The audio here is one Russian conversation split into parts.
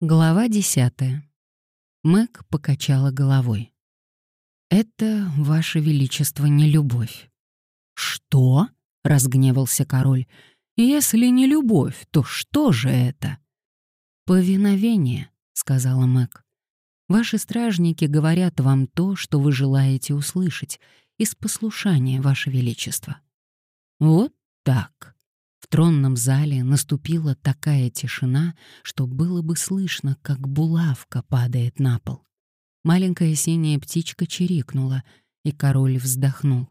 Глава десятая. Мэг покачала головой. «Это, Ваше Величество, не любовь». «Что?» — разгневался король. «Если не любовь, то что же это?» «Повиновение», — сказала Мэг. «Ваши стражники говорят вам то, что вы желаете услышать, из послушания, Ваше Величество». «Вот так», в тронном зале наступила такая тишина, что было бы слышно, как булавка падает на пол. Маленькая синяя птичка чирикнула, и король вздохнул.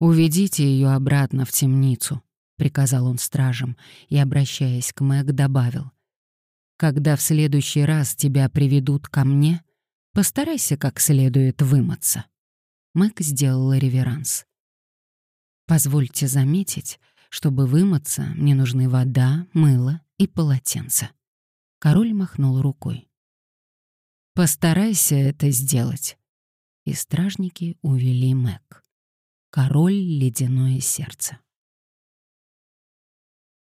«Уведите ее обратно в темницу», — приказал он стражам, и, обращаясь к Мэг, добавил. «Когда в следующий раз тебя приведут ко мне, постарайся как следует вымыться». Мэг сделала реверанс. «Позвольте заметить, чтобы вымыться, мне нужны вода, мыло и полотенце. Король махнул рукой. «Постарайся это сделать». И стражники увели Мэг. Король — ледяное сердце.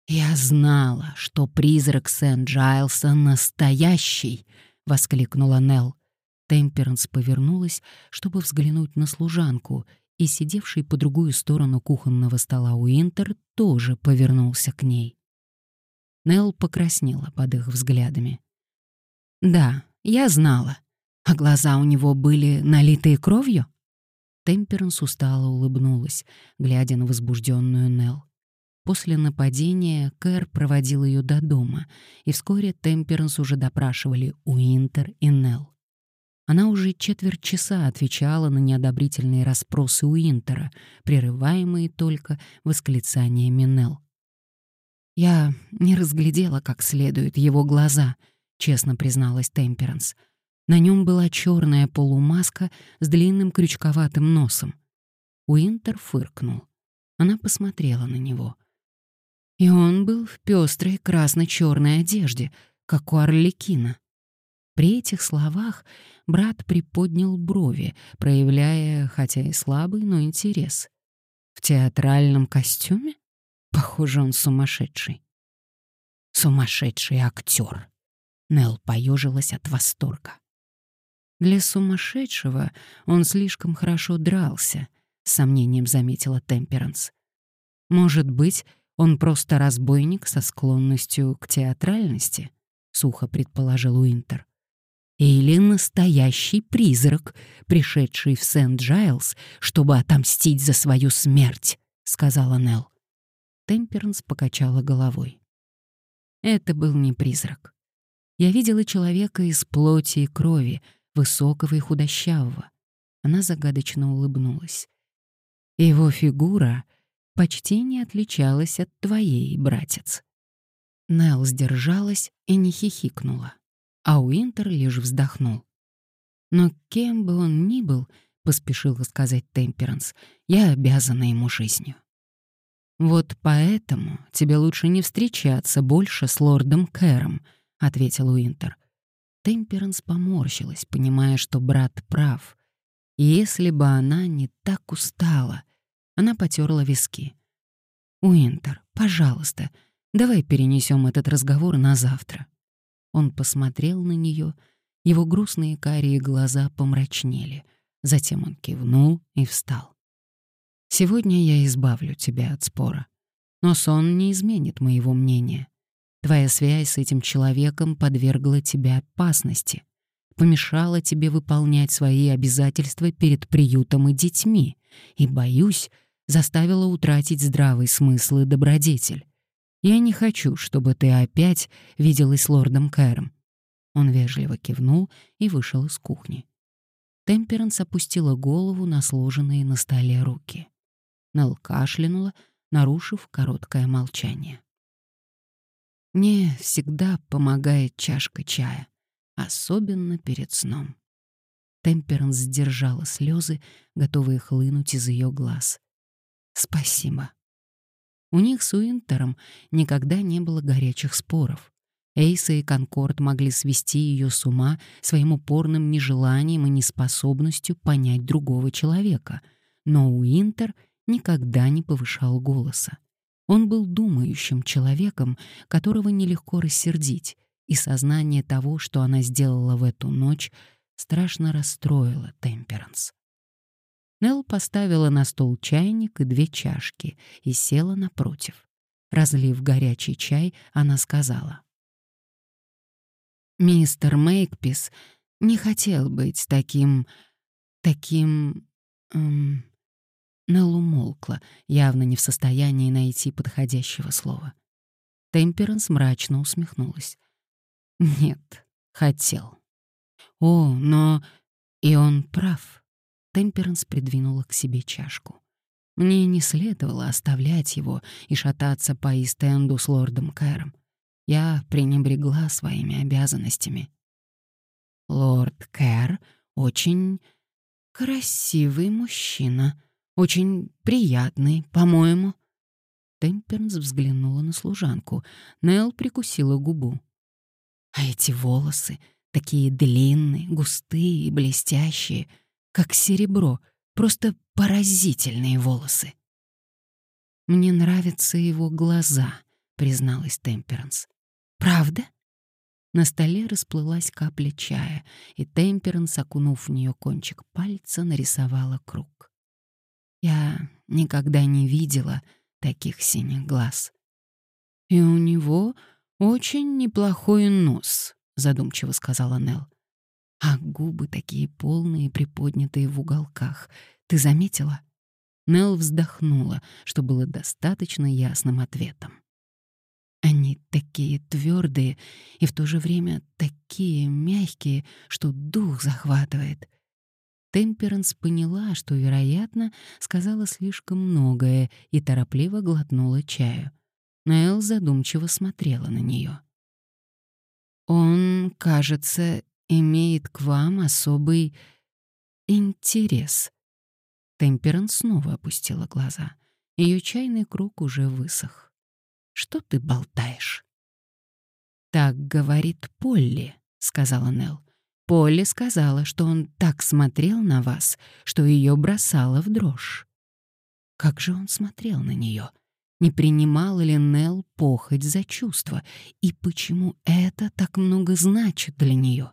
«Я знала, что призрак Сент-Джайлса настоящий!» — воскликнула Нелл. Темперанс повернулась, чтобы взглянуть на служанку, и сидевший по другую сторону кухонного стола Уинтер тоже повернулся к ней. Нелл покраснела под их взглядами. «Да, я знала. А глаза у него были налитые кровью?» Темперанс устало улыбнулась, глядя на возбужденную Нелл. После нападения Кэр проводил ее до дома, и вскоре Темперанс уже допрашивали Уинтер и Нелл. Она уже четверть часа отвечала на неодобрительные расспросы Уинтера, прерываемые только восклицаниями Нелл. «Я не разглядела как следует его глаза», — честно призналась Темперанс. На нем была черная полумаска с длинным крючковатым носом. Уинтер фыркнул. Она посмотрела на него. И он был в пестрой красно-черной одежде, как у Орликина. При этих словах брат приподнял брови, проявляя, хотя и слабый, но интерес. В театральном костюме? Похоже, он сумасшедший. Сумасшедший актер. Нел поежилась от восторга. Для сумасшедшего он слишком хорошо дрался, с сомнением заметила Темперанс. Может быть, он просто разбойник со склонностью к театральности, сухо предположил Уинтер. Или настоящий призрак, пришедший в Сент-Джайлз, чтобы отомстить за свою смерть, сказала Нелл. Темперанс покачала головой. Это был не призрак. Я видела человека из плоти и крови, высокого и худощавого. Она загадочно улыбнулась. Его фигура почти не отличалась от твоей, братец. Нелл сдержалась и не хихикнула а Уинтер лишь вздохнул. «Но кем бы он ни был, — поспешила сказать Темперанс, — я обязана ему жизнью». «Вот поэтому тебе лучше не встречаться больше с лордом Кэром», — ответил Уинтер. Темперанс поморщилась, понимая, что брат прав. Если бы она не так устала, она потерла виски. «Уинтер, пожалуйста, давай перенесем этот разговор на завтра». Он посмотрел на нее, его грустные карие глаза помрачнели. Затем он кивнул и встал. «Сегодня я избавлю тебя от спора. Но сон не изменит моего мнения. Твоя связь с этим человеком подвергла тебя опасности, помешала тебе выполнять свои обязательства перед приютом и детьми, и, боюсь, заставила утратить здравый смысл и добродетель. Я не хочу, чтобы ты опять виделась с лордом Кэром». Он вежливо кивнул и вышел из кухни. Темперанс опустила голову на сложенные на столе руки. Нелл кашлянула, нарушив короткое молчание. «Мне всегда помогает чашка чая, особенно перед сном». Темперанс сдержала слезы, готовые хлынуть из ее глаз. «Спасибо», у них с Уинтером никогда не было горячих споров. Эйса и Конкорд могли свести ее с ума своим упорным нежеланием и неспособностью понять другого человека, но Уинтер никогда не повышал голоса. Он был думающим человеком, которого нелегко рассердить, и сознание того, что она сделала в эту ночь, страшно расстроило Темперанс. Нелл поставила на стол чайник и две чашки и села напротив. Разлив горячий чай, она сказала. «Мистер Мейкпис не хотел быть таким... таким... Эм... Нелл умолкла, явно не в состоянии найти подходящего слова. Темперанс мрачно усмехнулась. «Нет, хотел. О, но... И он прав». Темперанс придвинула к себе чашку. Мне не следовало оставлять его и шататься по Истенду с лордом Кэром. Я пренебрегла своими обязанностями. Лорд Кэр очень красивый мужчина, очень приятный, по-моему. Темперанс взглянула на служанку. Нелл прикусила губу. А эти волосы, такие длинные, густые и блестящие, как серебро, просто поразительные волосы. «Мне нравятся его глаза», — призналась Темперанс. «Правда?» На столе расплылась капля чая, и Темперанс, окунув в нее кончик пальца, нарисовала круг. Я никогда не видела таких синих глаз. «И у него очень неплохой нос», — задумчиво сказала Нелл. «А губы такие полные, приподнятые в уголках. Ты заметила?» Нелл вздохнула, что было достаточно ясным ответом. Они такие твердые и в то же время такие мягкие, что дух захватывает. Темперанс поняла, что, вероятно, сказала слишком многое и торопливо глотнула чаю. Нэл задумчиво смотрела на нее. «Он, кажется, имеет к вам особый интерес». Темперанс снова опустила глаза. Ее чайный круг уже высох. «Что ты болтаешь?» «Так говорит Полли», — сказала Нелл. Полли сказала, что он так смотрел на вас, что ее бросало в дрожь. Как же он смотрел на нее? Не принимала ли Нелл похоть за чувство? И почему это так много значит для нее?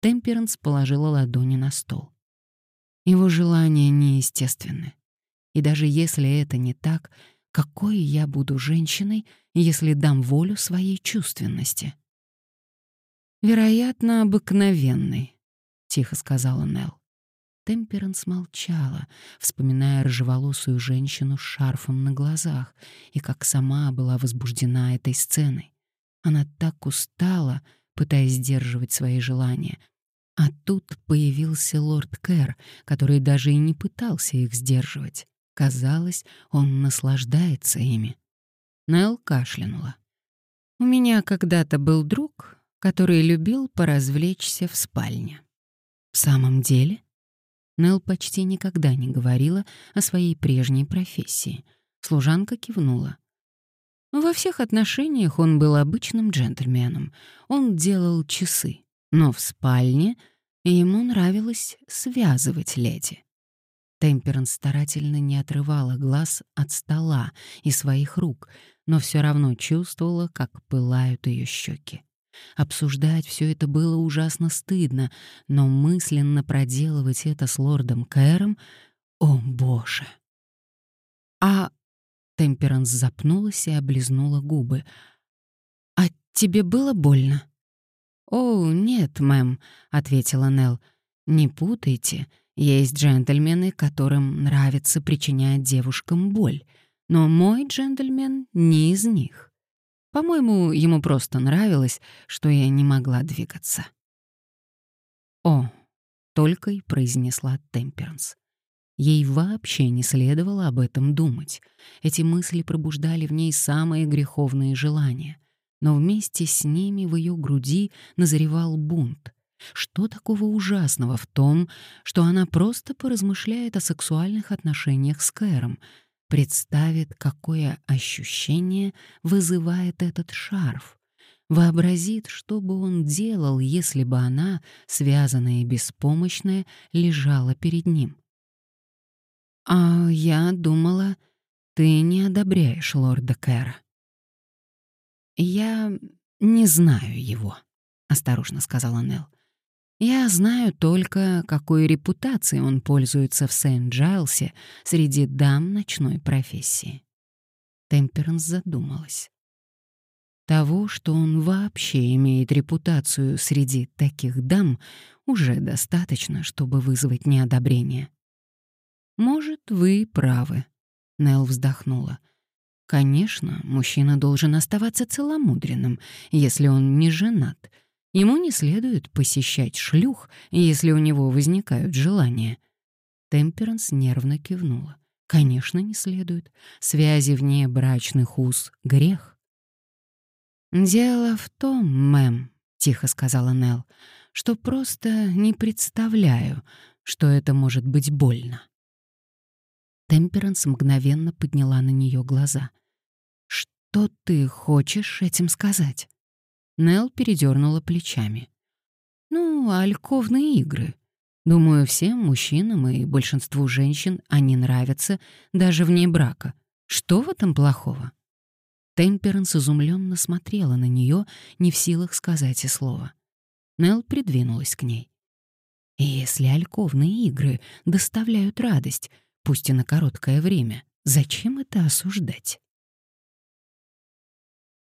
Темперанс положила ладони на стол. Его желания неестественны. И даже если это не так, какой я буду женщиной, если дам волю своей чувственности? «Вероятно, обыкновенный», — тихо сказала Нелл. Темперанс молчала, вспоминая рыжеволосую женщину с шарфом на глазах, и как сама была возбуждена этой сценой. Она так устала, пытаясь сдерживать свои желания. А тут появился лорд Кэр, который даже и не пытался их сдерживать. Казалось, он наслаждается ими. Нелл кашлянула. «У меня когда-то был друг, который любил поразвлечься в спальне. В самом деле, Нелл почти никогда не говорила о своей прежней профессии. Служанка кивнула. Во всех отношениях он был обычным джентльменом. Он делал часы, но в спальне ему нравилось связывать леди. Темперан старательно не отрывала глаз от стола и своих рук, но все равно чувствовала, как пылают ее щеки. Обсуждать все это было ужасно стыдно, но мысленно проделывать это с лордом Кэром — о, боже! А Темперанс запнулась и облизнула губы. «А тебе было больно?» «О, нет, мэм», — ответила Нелл. «Не путайте, есть джентльмены, которым нравится причинять девушкам боль, но мой джентльмен не из них». По-моему, ему просто нравилось, что я не могла двигаться. «О», — только и произнесла Темперанс. Ей вообще не следовало об этом думать. Эти мысли пробуждали в ней самые греховные желания. Но вместе с ними в ее груди назревал бунт. Что такого ужасного в том, что она просто поразмышляет о сексуальных отношениях с Кэром — представит, какое ощущение вызывает этот шарф, вообразит, что бы он делал, если бы она, связанная и беспомощная, лежала перед ним. «А я думала, ты не одобряешь лорда Кэра». «Я не знаю его», — осторожно сказала Нелл. «Я знаю только, какой репутацией он пользуется в Сент-Джайлсе среди дам ночной профессии». Темперанс задумалась. Того, что он вообще имеет репутацию среди таких дам, уже достаточно, чтобы вызвать неодобрение. «Может, вы правы», — Нелл вздохнула. «Конечно, мужчина должен оставаться целомудренным, если он не женат. Ему не следует посещать шлюх, если у него возникают желания». Темперанс нервно кивнула. «Конечно, не следует. Связи вне брачных уз — грех». «Дело в том, мэм», — тихо сказала Нелл, «что просто не представляю, что это может быть больно». Темперанс мгновенно подняла на нее глаза. «Что ты хочешь этим сказать?» Нелл передернула плечами. «Ну, альковные игры. Думаю, всем мужчинам и большинству женщин они нравятся даже вне брака. Что в этом плохого?» Темперанс изумленно смотрела на нее, не в силах сказать и слова. Нелл придвинулась к ней. «Если альковные игры доставляют радость, пусть и на короткое время, зачем это осуждать?»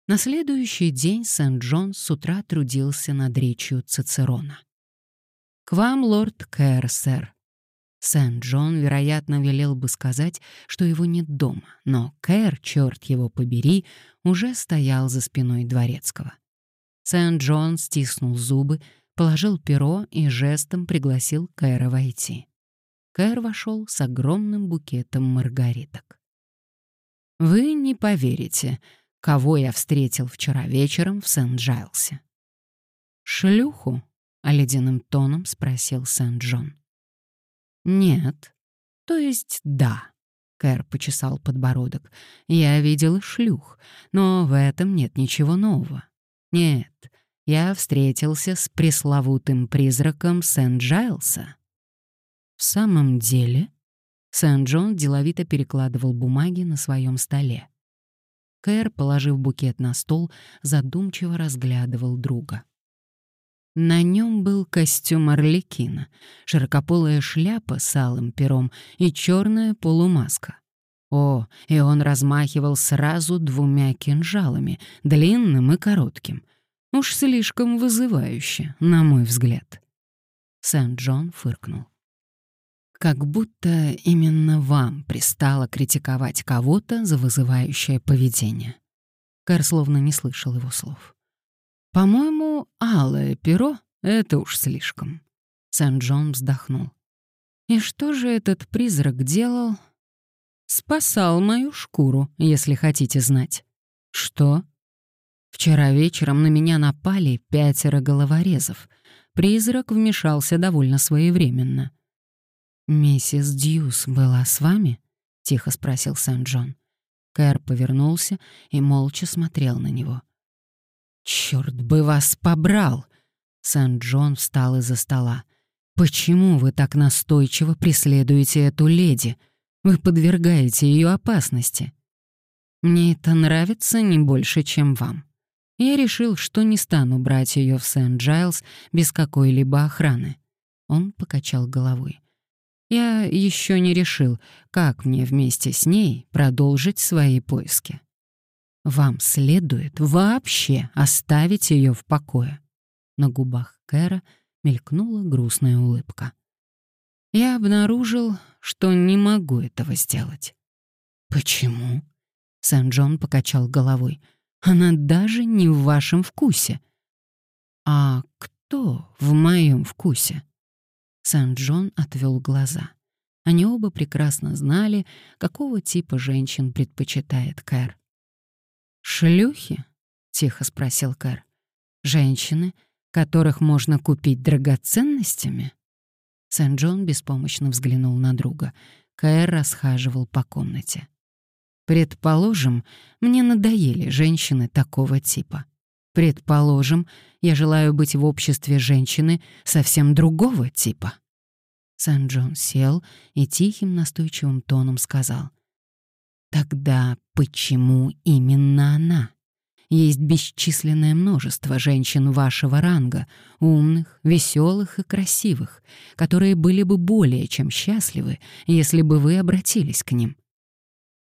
На следующий день Сент-Джон с утра трудился над речью Цицерона. «К вам, лорд Кэр, сэр. Сент-Джон, вероятно, велел бы сказать, что его нет дома, но Кэр, черт его побери, уже стоял за спиной дворецкого. Сент-Джон стиснул зубы, положил перо и жестом пригласил Кэра войти. Кэр вошел с огромным букетом маргариток. «Вы не поверите, кого я встретил вчера вечером в Сент-Джайлсе». «Шлюху?» — ледяным тоном спросил Сент-Джон. «Нет. То есть да». Кэр почесал подбородок. «Я видел шлюх, но в этом нет ничего нового. Нет, я встретился с пресловутым призраком Сент-Джайлса». «В самом деле?» Сент-Джон деловито перекладывал бумаги на своем столе. Кэр, положив букет на стол, задумчиво разглядывал друга. На нем был костюм Орликина, широкополая шляпа с алым пером и черная полумаска. О, и он размахивал сразу двумя кинжалами, длинным и коротким. Уж слишком вызывающе, на мой взгляд. Сент-Джон фыркнул. Как будто именно вам пристало критиковать кого-то за вызывающее поведение. Кэр словно не слышал его слов. «По-моему, алое перо — это уж слишком». Сент-Джон вздохнул. «И что же этот призрак делал?» «Спасал мою шкуру, если хотите знать». «Что?» «Вчера вечером на меня напали пятеро головорезов. Призрак вмешался довольно своевременно». «Миссис Дьюс была с вами?» — тихо спросил Сент-Джон. Кэр повернулся и молча смотрел на него. «Черт бы вас побрал!» Сент-Джон встал из-за стола. «Почему вы так настойчиво преследуете эту леди? Вы подвергаете ее опасности. Мне это нравится не больше, чем вам. Я решил, что не стану брать ее в Сент-Джайлз без какой-либо охраны». Он покачал головой. «Я еще не решил, как мне вместе с ней продолжить свои поиски». Вам следует вообще оставить ее в покое. На губах Кэра мелькнула грустная улыбка. Я обнаружил, что не могу этого сделать. Почему? Сент-Джон покачал головой. Она даже не в вашем вкусе. А кто в моем вкусе? Сент-Джон отвел глаза. Они оба прекрасно знали, какого типа женщин предпочитает Кэр. «Шлюхи?» — тихо спросил Кэр. «Женщины, которых можно купить драгоценностями?» Сент-Джон беспомощно взглянул на друга. Кэр расхаживал по комнате. «Предположим, мне надоели женщины такого типа. Предположим, я желаю быть в обществе женщины совсем другого типа». Сент-Джон сел и тихим настойчивым тоном сказал — Тогда почему именно она? Есть бесчисленное множество женщин вашего ранга, умных, веселых и красивых, которые были бы более чем счастливы, если бы вы обратились к ним.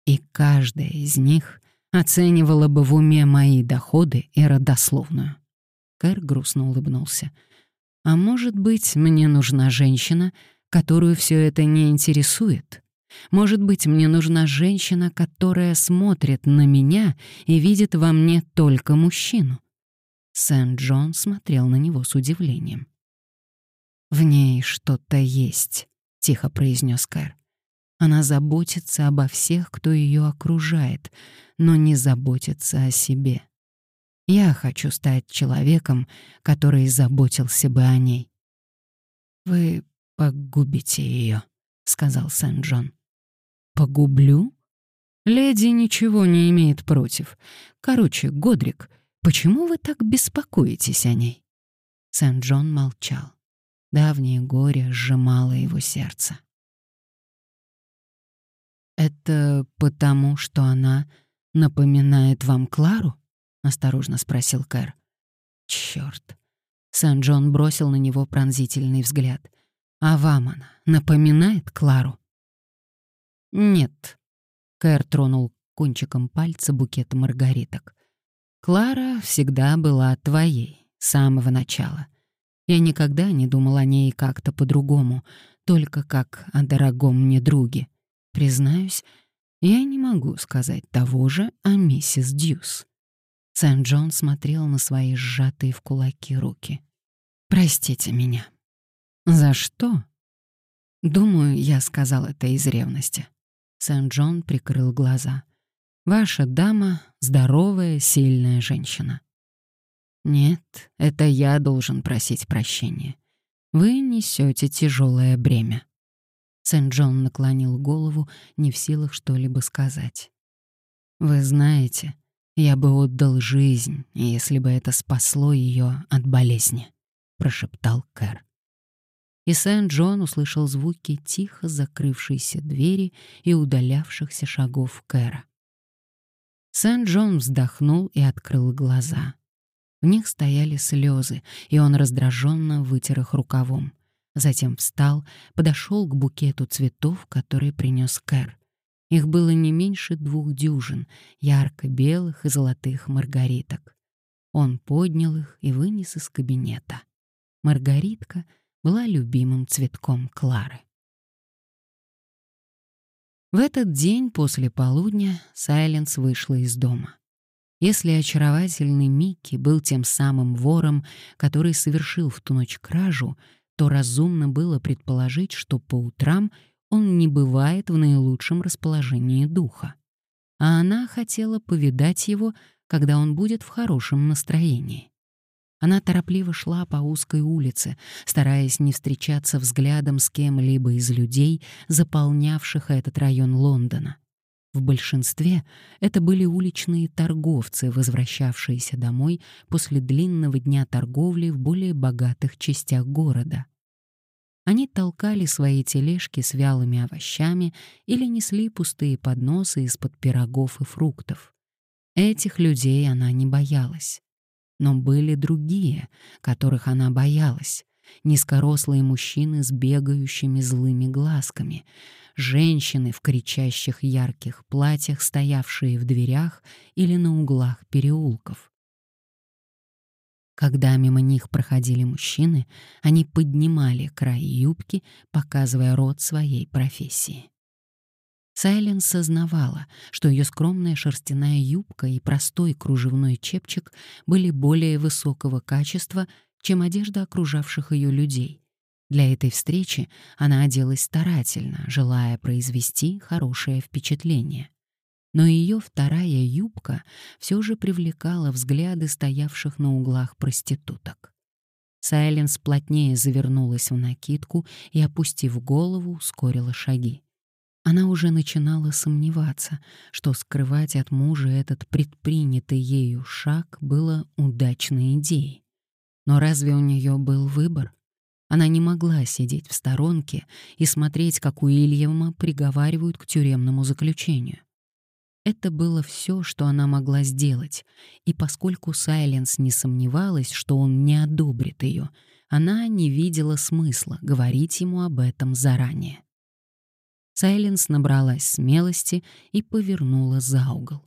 И каждая из них оценивала бы в уме мои доходы и родословную. Кэр грустно улыбнулся. А может быть, мне нужна женщина, которую все это не интересует? Может быть, мне нужна женщина, которая смотрит на меня и видит во мне только мужчину. Сент-Джон смотрел на него с удивлением. «В ней что-то есть», — тихо произнес Кэр. «Она заботится обо всех, кто ее окружает, но не заботится о себе. Я хочу стать человеком, который заботился бы о ней». «Вы погубите ее», — сказал Сент-Джон. Погублю? Леди ничего не имеет против. Короче, Годрик, почему вы так беспокоитесь о ней? Сент-Джон молчал. Давнее горе сжимало его сердце. «Это потому, что она напоминает вам Клару?» — осторожно спросил Кэр. «Чёрт!» Сент-Джон бросил на него пронзительный взгляд. «А вам она напоминает Клару?» «Нет», — Кэр тронул кончиком пальца букет маргариток. «Клара всегда была твоей, с самого начала. Я никогда не думал о ней как-то по-другому, только как о дорогом мне друге. Признаюсь, я не могу сказать того же о миссис Дьюс». Сент-Джон смотрел на свои сжатые в кулаки руки. «Простите меня». «За что?» Думаю, я сказал это из ревности. Сент-Джон прикрыл глаза. «Ваша дама — здоровая, сильная женщина». «Нет, это я должен просить прощения. Вы несете тяжелое бремя». Сент-Джон наклонил голову, не в силах что-либо сказать. «Вы знаете, я бы отдал жизнь, если бы это спасло ее от болезни», — прошептал Кэр и Сент-Джон услышал звуки тихо закрывшейся двери и удалявшихся шагов Кэра. Сент-Джон вздохнул и открыл глаза. В них стояли слезы, и он раздраженно вытер их рукавом. Затем встал, подошел к букету цветов, который принес Кэр. Их было не меньше двух дюжин, ярко-белых и золотых маргариток. Он поднял их и вынес из кабинета. Маргаритка — была любимым цветком Клары. В этот день после полудня Сайленс вышла из дома. Если очаровательный Микки был тем самым вором, который совершил в ту ночь кражу, то разумно было предположить, что по утрам он не бывает в наилучшем расположении духа. А она хотела повидать его, когда он будет в хорошем настроении. Она торопливо шла по узкой улице, стараясь не встречаться взглядом с кем-либо из людей, заполнявших этот район Лондона. В большинстве это были уличные торговцы, возвращавшиеся домой после длинного дня торговли в более богатых частях города. Они толкали свои тележки с вялыми овощами или несли пустые подносы из-под пирогов и фруктов. Этих людей она не боялась. Но были другие, которых она боялась. Низкорослые мужчины с бегающими злыми глазками, женщины в кричащих ярких платьях, стоявшие в дверях или на углах переулков. Когда мимо них проходили мужчины, они поднимали край юбки, показывая рот своей профессии. Сайлен сознавала, что ее скромная шерстяная юбка и простой кружевной чепчик были более высокого качества, чем одежда окружавших ее людей. Для этой встречи она оделась старательно, желая произвести хорошее впечатление. Но ее вторая юбка все же привлекала взгляды стоявших на углах проституток. Сайленс плотнее завернулась в накидку и, опустив голову, ускорила шаги. Она уже начинала сомневаться, что скрывать от мужа этот предпринятый ею шаг было удачной идеей. Но разве у нее был выбор? Она не могла сидеть в сторонке и смотреть, как Уильяма приговаривают к тюремному заключению. Это было все, что она могла сделать, и поскольку Сайленс не сомневалась, что он не одобрит ее, она не видела смысла говорить ему об этом заранее. Сайленс набралась смелости и повернула за угол.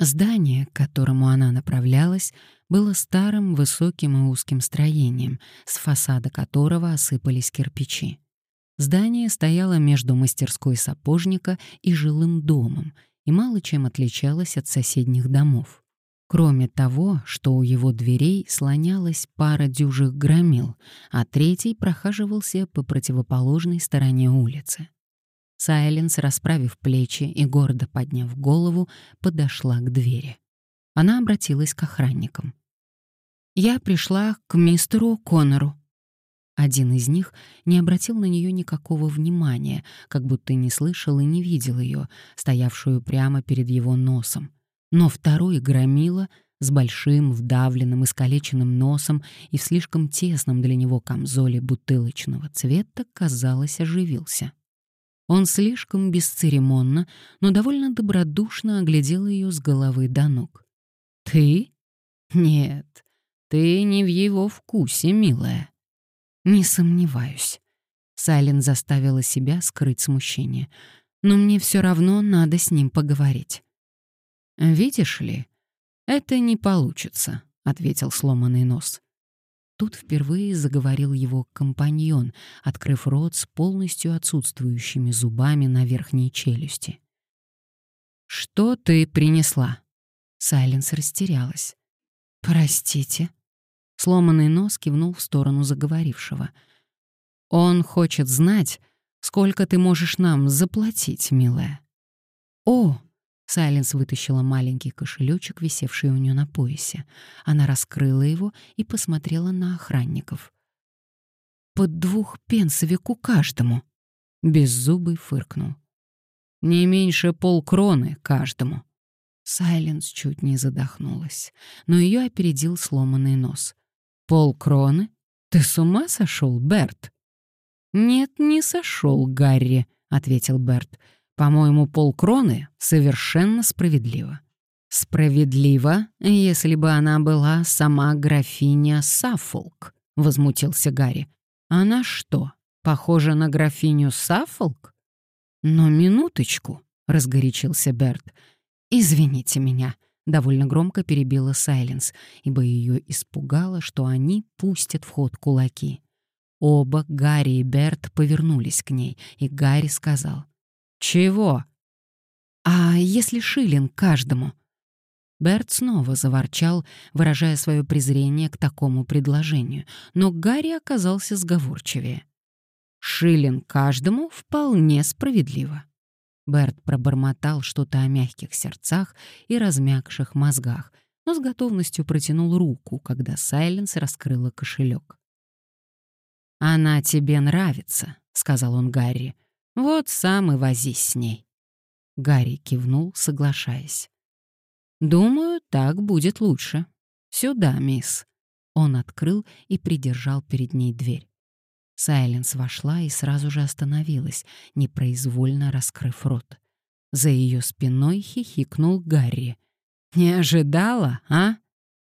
Здание, к которому она направлялась, было старым, высоким и узким строением, с фасада которого осыпались кирпичи. Здание стояло между мастерской сапожника и жилым домом и мало чем отличалось от соседних домов. Кроме того, что у его дверей слонялась пара дюжих громил, а третий прохаживался по противоположной стороне улицы. Сайленс, расправив плечи и гордо подняв голову, подошла к двери. Она обратилась к охранникам. «Я пришла к мистеру Коннору». Один из них не обратил на нее никакого внимания, как будто не слышал и не видел ее, стоявшую прямо перед его носом. Но второй громила с большим, вдавленным, искалеченным носом и в слишком тесном для него камзоле бутылочного цвета, казалось, оживился. Он слишком бесцеремонно, но довольно добродушно оглядел ее с головы до ног. «Ты? Нет, ты не в его вкусе, милая». «Не сомневаюсь». Сайлен заставила себя скрыть смущение. «Но мне все равно надо с ним поговорить». «Видишь ли, это не получится», — ответил сломанный нос. Тут впервые заговорил его компаньон, открыв рот с полностью отсутствующими зубами на верхней челюсти. «Что ты принесла?» Сайленс растерялась. «Простите». Сломанный нос кивнул в сторону заговорившего. «Он хочет знать, сколько ты можешь нам заплатить, милая». «О!» Сайленс вытащила маленький кошелечек, висевший у нее на поясе. Она раскрыла его и посмотрела на охранников. «Под двух пенсовику каждому!» Беззубый фыркнул. «Не меньше полкроны каждому!» Сайленс чуть не задохнулась, но ее опередил сломанный нос. «Полкроны? Ты с ума сошел, Берт?» «Нет, не сошел, Гарри», — ответил Берт. По-моему, полкроны совершенно справедливо. Справедливо, если бы она была сама графиня Саффолк, возмутился Гарри. Она что, похожа на графиню Саффолк? Но минуточку, разгорячился Берт. Извините меня, довольно громко перебила Сайленс, ибо ее испугало, что они пустят в ход кулаки. Оба, Гарри и Берт, повернулись к ней, и Гарри сказал: «Чего?» «А если шиллинг каждому?» Берт снова заворчал, выражая свое презрение к такому предложению, но Гарри оказался сговорчивее. «Шиллинг каждому вполне справедливо». Берт пробормотал что-то о мягких сердцах и размягших мозгах, но с готовностью протянул руку, когда Сайленс раскрыла кошелек. «Она тебе нравится», — сказал он Гарри. Вот сам и возись с ней. Гарри кивнул, соглашаясь. Думаю, так будет лучше. Сюда, мисс. Он открыл и придержал перед ней дверь. Сайленс вошла и сразу же остановилась, непроизвольно раскрыв рот. За ее спиной хихикнул Гарри. «Не ожидала, а?»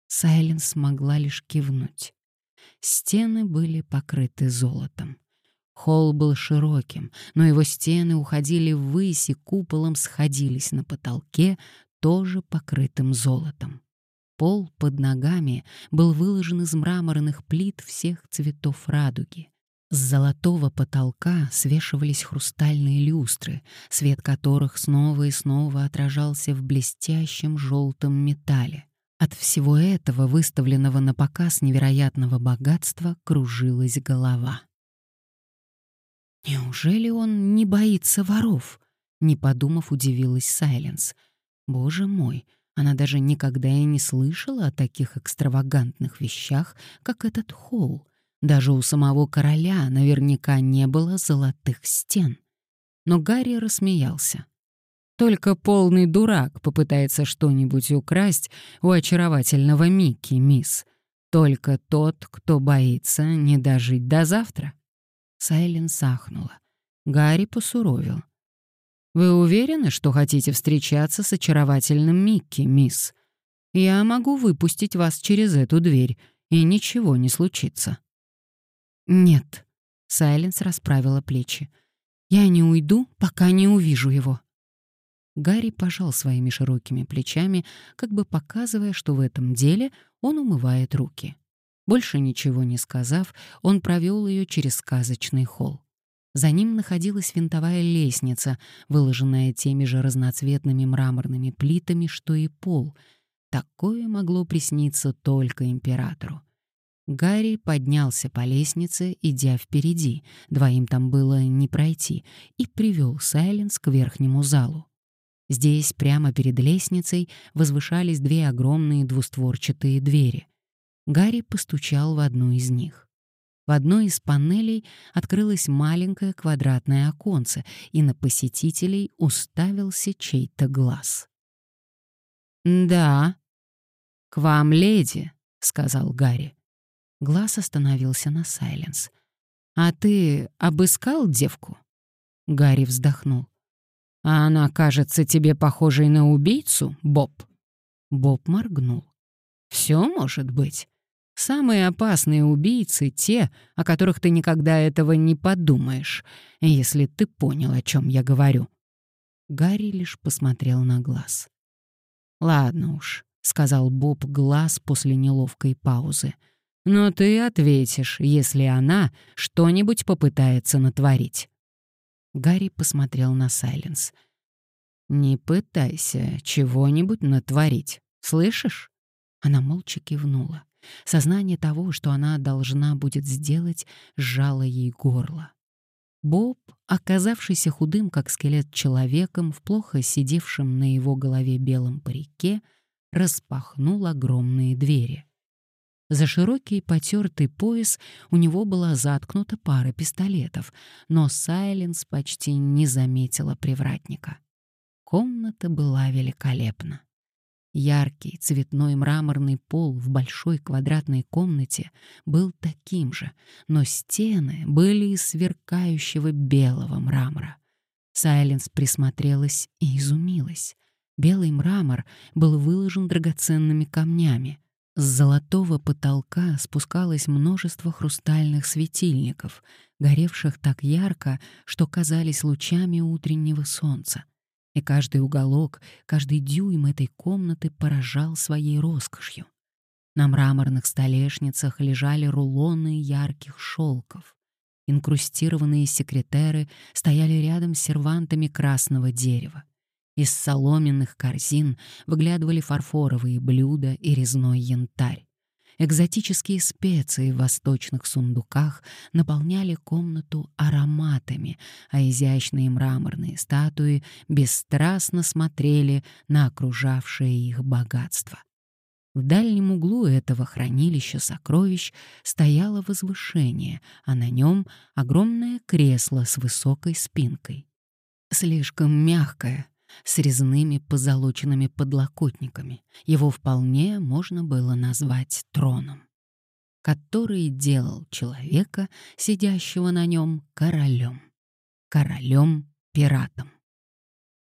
Сайленс могла лишь кивнуть. Стены были покрыты золотом. Холл был широким, но его стены уходили ввысь и куполом сходились на потолке, тоже покрытым золотом. Пол под ногами был выложен из мраморных плит всех цветов радуги. С золотого потолка свешивались хрустальные люстры, свет которых снова и снова отражался в блестящем желтом металле. От всего этого, выставленного на показ невероятного богатства, кружилась голова. Неужели он не боится воров? Не подумав, удивилась Сайленс. Боже мой, она даже никогда и не слышала о таких экстравагантных вещах, как этот холл. Даже у самого короля наверняка не было золотых стен. Но Гарри рассмеялся. Только полный дурак попытается что-нибудь украсть у очаровательного Микки, мисс. Только тот, кто боится не дожить до завтра. Сайлен сахнула. Гарри посуровил. «Вы уверены, что хотите встречаться с очаровательным Микки, мисс? Я могу выпустить вас через эту дверь, и ничего не случится». «Нет», — Сайленс расправила плечи. «Я не уйду, пока не увижу его». Гарри пожал своими широкими плечами, как бы показывая, что в этом деле он умывает руки. Больше ничего не сказав, он провел ее через сказочный холл. За ним находилась винтовая лестница, выложенная теми же разноцветными мраморными плитами, что и пол. Такое могло присниться только императору. Гарри поднялся по лестнице, идя впереди, двоим там было не пройти, и привел Сайленс к верхнему залу. Здесь, прямо перед лестницей, возвышались две огромные двустворчатые двери. Гарри постучал в одну из них. В одной из панелей открылось маленькое квадратное оконце, и на посетителей уставился чей-то глаз. «Да, к вам, леди», — сказал Гарри. Глаз остановился на Сайленс. «А ты обыскал девку?» Гарри вздохнул. «А она кажется тебе похожей на убийцу, Боб?» Боб моргнул. «Все может быть. Самые опасные убийцы — те, о которых ты никогда этого не подумаешь, если ты понял, о чем я говорю». Гарри лишь посмотрел на глаз. «Ладно уж», — сказал Боб глаз после неловкой паузы. «Но ты ответишь, если она что-нибудь попытается натворить». Гарри посмотрел на Сайленс. «Не пытайся чего-нибудь натворить, слышишь?» Она молча кивнула. Сознание того, что она должна будет сделать, сжало ей горло. Боб, оказавшийся худым, как скелет человеком, в плохо сидевшем на его голове белом парике, распахнул огромные двери. За широкий потертый пояс у него была заткнута пара пистолетов, но Сайленс почти не заметила привратника. Комната была великолепна. Яркий цветной мраморный пол в большой квадратной комнате был таким же, но стены были из сверкающего белого мрамора. Сайленс присмотрелась и изумилась. Белый мрамор был выложен драгоценными камнями. С золотого потолка спускалось множество хрустальных светильников, горевших так ярко, что казались лучами утреннего солнца и каждый уголок, каждый дюйм этой комнаты поражал своей роскошью. На мраморных столешницах лежали рулоны ярких шелков. Инкрустированные секретеры стояли рядом с сервантами красного дерева. Из соломенных корзин выглядывали фарфоровые блюда и резной янтарь. Экзотические специи в восточных сундуках наполняли комнату ароматами, а изящные мраморные статуи бесстрастно смотрели на окружавшее их богатство. В дальнем углу этого хранилища сокровищ стояло возвышение, а на нем огромное кресло с высокой спинкой. Слишком мягкое, с резными позолоченными подлокотниками. Его вполне можно было назвать троном, который делал человека, сидящего на нем, королем. Королем-пиратом.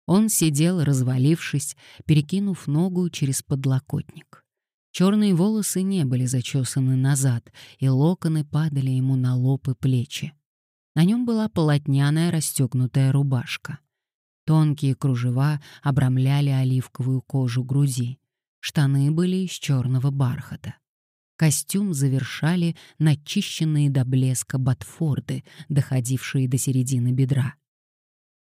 Он сидел, развалившись, перекинув ногу через подлокотник. Черные волосы не были зачесаны назад, и локоны падали ему на лоб и плечи. На нем была полотняная расстегнутая рубашка. Тонкие кружева обрамляли оливковую кожу груди. Штаны были из черного бархата. Костюм завершали начищенные до блеска ботфорды, доходившие до середины бедра.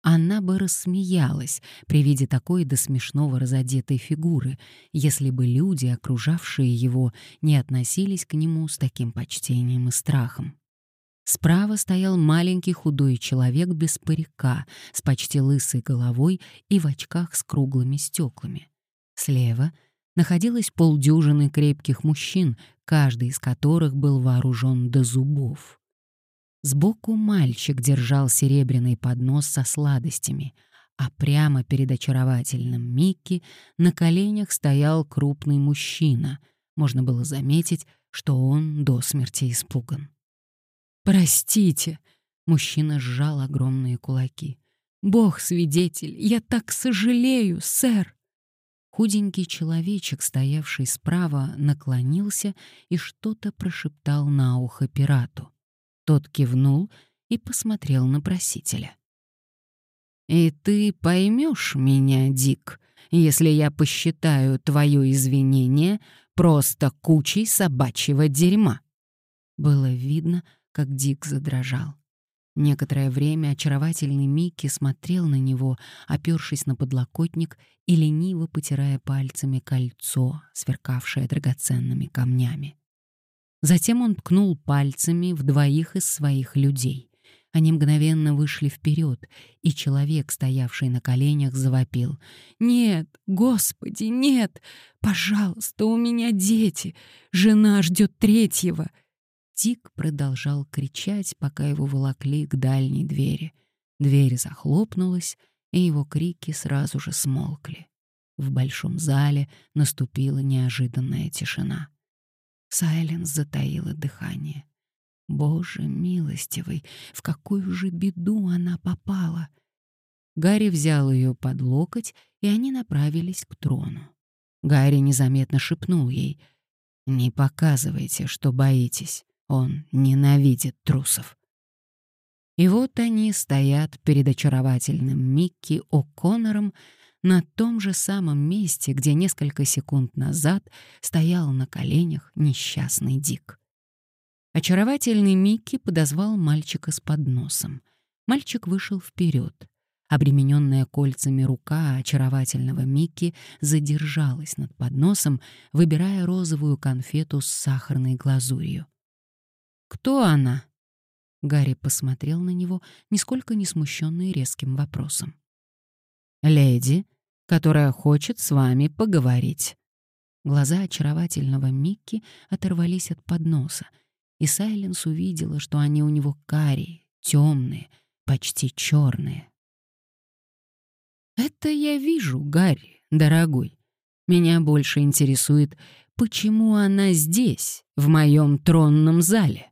Она бы рассмеялась при виде такой до смешного разодетой фигуры, если бы люди, окружавшие его, не относились к нему с таким почтением и страхом. Справа стоял маленький худой человек без парика, с почти лысой головой и в очках с круглыми стеклами. Слева находилось полдюжины крепких мужчин, каждый из которых был вооружен до зубов. Сбоку мальчик держал серебряный поднос со сладостями, а прямо перед очаровательным Микки на коленях стоял крупный мужчина. Можно было заметить, что он до смерти испуган. «Простите!» — мужчина сжал огромные кулаки. Бог свидетель, я так сожалею, сэр!» Худенький человечек, стоявший справа, наклонился и что-то прошептал на ухо пирату. Тот кивнул и посмотрел на просителя. «И ты поймешь меня, Дик, если я посчитаю твое извинение просто кучей собачьего дерьма». Было видно, как Дик задрожал. Некоторое время очаровательный Микки смотрел на него, опёршись на подлокотник и лениво потирая пальцами кольцо, сверкавшее драгоценными камнями. Затем он ткнул пальцами в двоих из своих людей. Они мгновенно вышли вперед, и человек, стоявший на коленях, завопил. «Нет, Господи, нет! Пожалуйста, у меня дети! Жена ждет третьего!» Тик продолжал кричать, пока его волокли к дальней двери. Дверь захлопнулась, и его крики сразу же смолкли. В большом зале наступила неожиданная тишина. Сайленс затаила дыхание. Боже милостивый, в какую же беду она попала! Гарри взял ее под локоть, и они направились к трону. Гарри незаметно шепнул ей «Не показывайте, что боитесь». Он ненавидит трусов. И вот они стоят перед очаровательным Микки О'Коннором на том же самом месте, где несколько секунд назад стоял на коленях несчастный Дик. Очаровательный Микки подозвал мальчика с подносом. Мальчик вышел вперед. Обремененная кольцами рука очаровательного Микки задержалась над подносом, выбирая розовую конфету с сахарной глазурью. «Кто она?» Гарри посмотрел на него, нисколько не смущенный резким вопросом. «Леди, которая хочет с вами поговорить». Глаза очаровательного Микки оторвались от подноса, и Сайленс увидела, что они у него карие, темные, почти черные. «Это я вижу, Гарри, дорогой. Меня больше интересует, почему она здесь, в моем тронном зале?»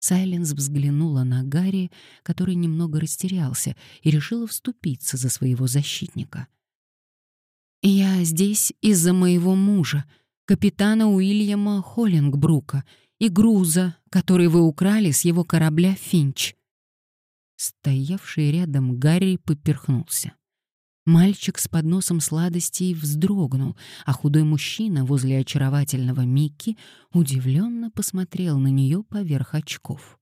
Сайленс взглянула на Гарри, который немного растерялся, и решила вступиться за своего защитника. «Я здесь из-за моего мужа, капитана Уильяма Холлингбрука, и груза, который вы украли с его корабля «Финч». Стоявший рядом Гарри поперхнулся. Мальчик с подносом сладостей вздрогнул, а худой мужчина возле очаровательного Микки удивленно посмотрел на нее поверх очков.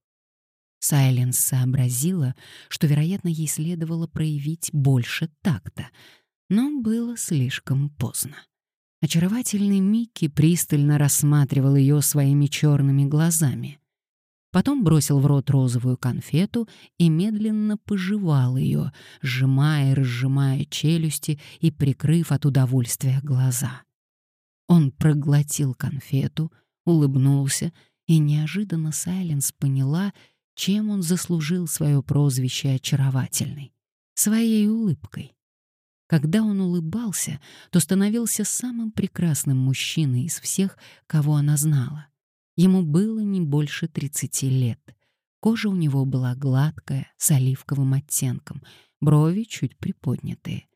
Сайленс сообразила, что, вероятно, ей следовало проявить больше такта, но было слишком поздно. Очаровательный Микки пристально рассматривал ее своими черными глазами потом бросил в рот розовую конфету и медленно пожевал ее, сжимая и разжимая челюсти и прикрыв от удовольствия глаза. Он проглотил конфету, улыбнулся, и неожиданно Сайленс поняла, чем он заслужил свое прозвище «очаровательный» — своей улыбкой. Когда он улыбался, то становился самым прекрасным мужчиной из всех, кого она знала. Ему было не больше 30 лет. Кожа у него была гладкая, с оливковым оттенком, брови чуть приподнятые.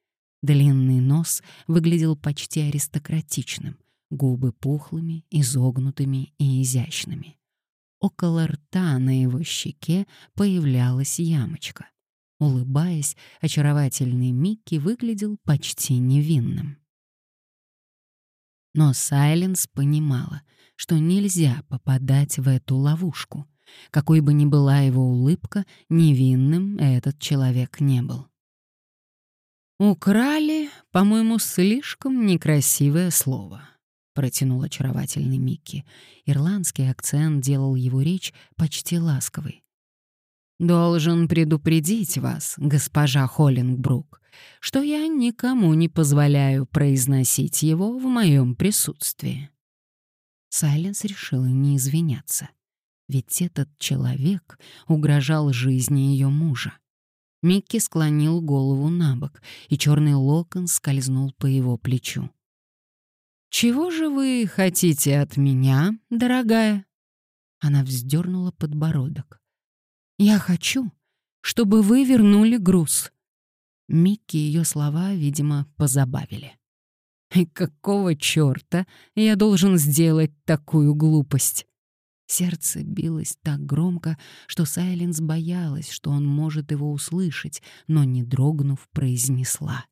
Длинный нос выглядел почти аристократичным, губы пухлыми, изогнутыми и изящными. Около рта на его щеке появлялась ямочка. Улыбаясь, очаровательный Микки выглядел почти невинным. Но Сайленс понимала, что нельзя попадать в эту ловушку. Какой бы ни была его улыбка, невинным этот человек не был. «Украли, по-моему, слишком некрасивое слово», — протянул очаровательный Микки. Ирландский акцент делал его речь почти ласковой. «Должен предупредить вас, госпожа Холлингбрук, что я никому не позволяю произносить его в моем присутствии». Сайленс решила не извиняться, ведь этот человек угрожал жизни ее мужа. Микки склонил голову на бок, и черный локон скользнул по его плечу. «Чего же вы хотите от меня, дорогая?» Она вздернула подбородок. «Я хочу, чтобы вы вернули груз. Микки ее слова, видимо, позабавили. «И какого чёрта я должен сделать такую глупость?» Сердце билось так громко, что Сайленс боялась, что он может его услышать, но, не дрогнув, произнесла.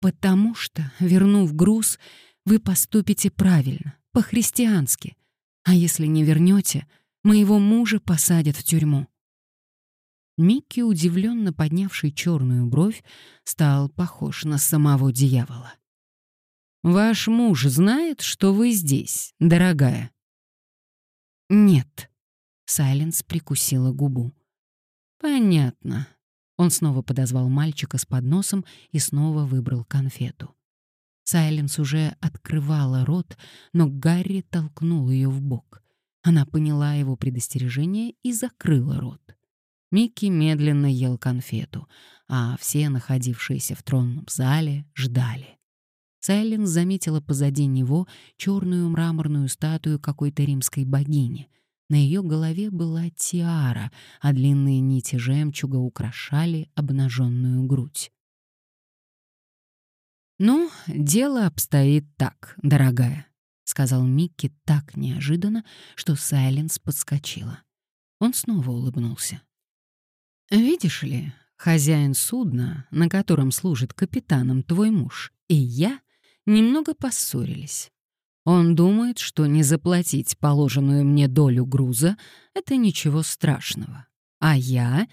«Потому что, вернув груз, вы поступите правильно, по-христиански. А если не вернете, моего мужа посадят в тюрьму». Микки, удивленно поднявший черную бровь, стал похож на самого дьявола. «Ваш муж знает, что вы здесь, дорогая?» «Нет», — Сайленс прикусила губу. «Понятно». Он снова подозвал мальчика с подносом и снова выбрал конфету. Сайленс уже открывала рот, но Гарри толкнул ее в бок. Она поняла его предостережение и закрыла рот. Микки медленно ел конфету, а все, находившиеся в тронном зале, ждали. Сайленс заметила позади него черную мраморную статую какой-то римской богини. На ее голове была тиара, а длинные нити жемчуга украшали обнаженную грудь. «Ну, дело обстоит так, дорогая», — сказал Микки так неожиданно, что Сайленс подскочила. Он снова улыбнулся. Видишь ли, хозяин судна, на котором служит капитаном твой муж, и я немного поссорились. Он думает, что не заплатить положенную мне долю груза — это ничего страшного. А я...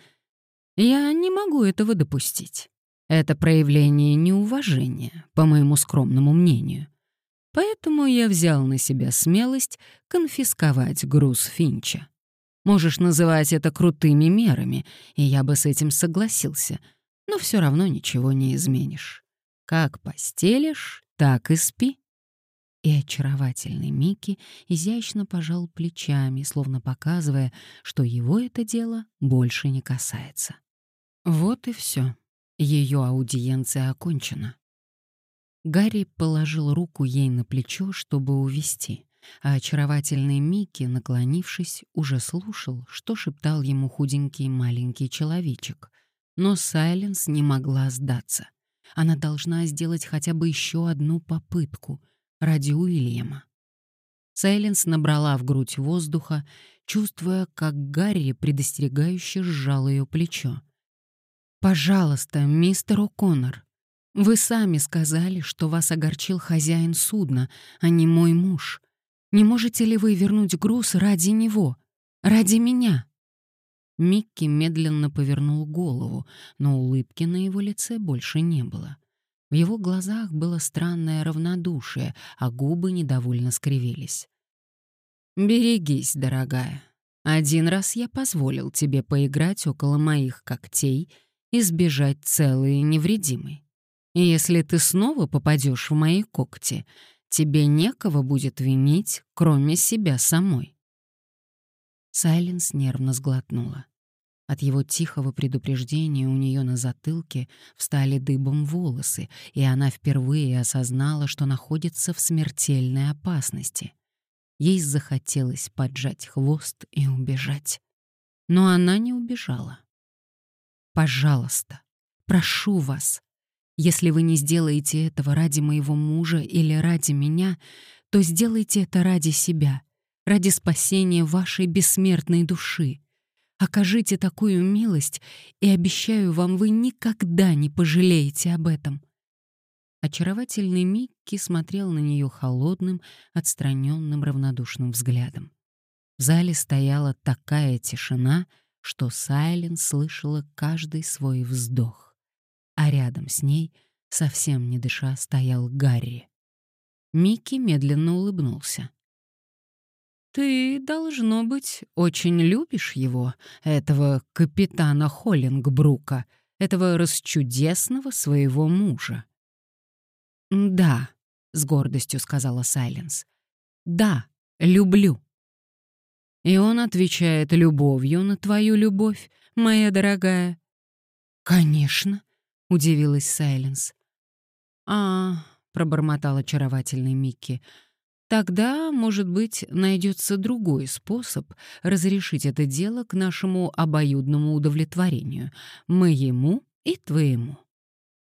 Я не могу этого допустить. Это проявление неуважения, по моему скромному мнению. Поэтому я взял на себя смелость конфисковать груз Финча. Можешь называть это крутыми мерами, и я бы с этим согласился, но все равно ничего не изменишь. Как постелишь, так и спи. И очаровательный Микки изящно пожал плечами, словно показывая, что его это дело больше не касается. Вот и все. Ее аудиенция окончена. Гарри положил руку ей на плечо, чтобы увести а очаровательный Микки, наклонившись, уже слушал, что шептал ему худенький маленький человечек. Но Сайленс не могла сдаться. Она должна сделать хотя бы еще одну попытку ради Уильяма. Сайленс набрала в грудь воздуха, чувствуя, как Гарри предостерегающе сжал ее плечо. «Пожалуйста, мистер О'Коннор, вы сами сказали, что вас огорчил хозяин судна, а не мой муж. Не можете ли вы вернуть груз ради него? Ради меня?» Микки медленно повернул голову, но улыбки на его лице больше не было. В его глазах было странное равнодушие, а губы недовольно скривились. «Берегись, дорогая. Один раз я позволил тебе поиграть около моих когтей и сбежать целой и невредимой. И если ты снова попадешь в мои когти, тебе некого будет винить, кроме себя самой. Сайленс нервно сглотнула. От его тихого предупреждения у нее на затылке встали дыбом волосы, и она впервые осознала, что находится в смертельной опасности. Ей захотелось поджать хвост и убежать. Но она не убежала. «Пожалуйста, прошу вас, если вы не сделаете этого ради моего мужа или ради меня, то сделайте это ради себя, ради спасения вашей бессмертной души. Окажите такую милость, и обещаю вам, вы никогда не пожалеете об этом». Очаровательный Микки смотрел на нее холодным, отстраненным, равнодушным взглядом. В зале стояла такая тишина, что Сайлен слышала каждый свой вздох а рядом с ней, совсем не дыша, стоял Гарри. Микки медленно улыбнулся. «Ты, должно быть, очень любишь его, этого капитана Холлингбрука, этого расчудесного своего мужа». «Да», — с гордостью сказала Сайленс. «Да, люблю». И он отвечает любовью на твою любовь, моя дорогая. «Конечно», — удивилась Сайленс. «А, — пробормотал очаровательный Микки, — тогда, может быть, найдется другой способ разрешить это дело к нашему обоюдному удовлетворению, моему и твоему».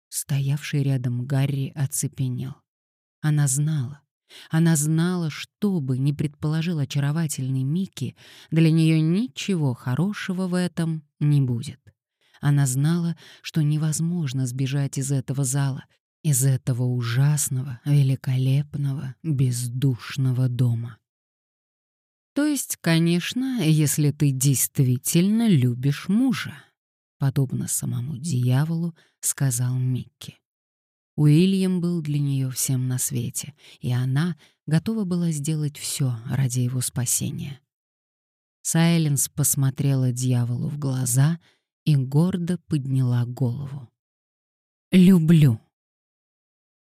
Стоявший рядом Гарри оцепенел. Она знала. Она знала, что бы ни предположил очаровательный Микки, для нее ничего хорошего в этом не будет. Она знала, что невозможно сбежать из этого зала, из этого ужасного, великолепного, бездушного дома. То есть, конечно, если ты действительно любишь мужа, подобно самому дьяволу, сказал Микки. Уильям был для нее всем на свете, и она готова была сделать все ради его спасения. Сайленс посмотрела дьяволу в глаза и гордо подняла голову. «Люблю»,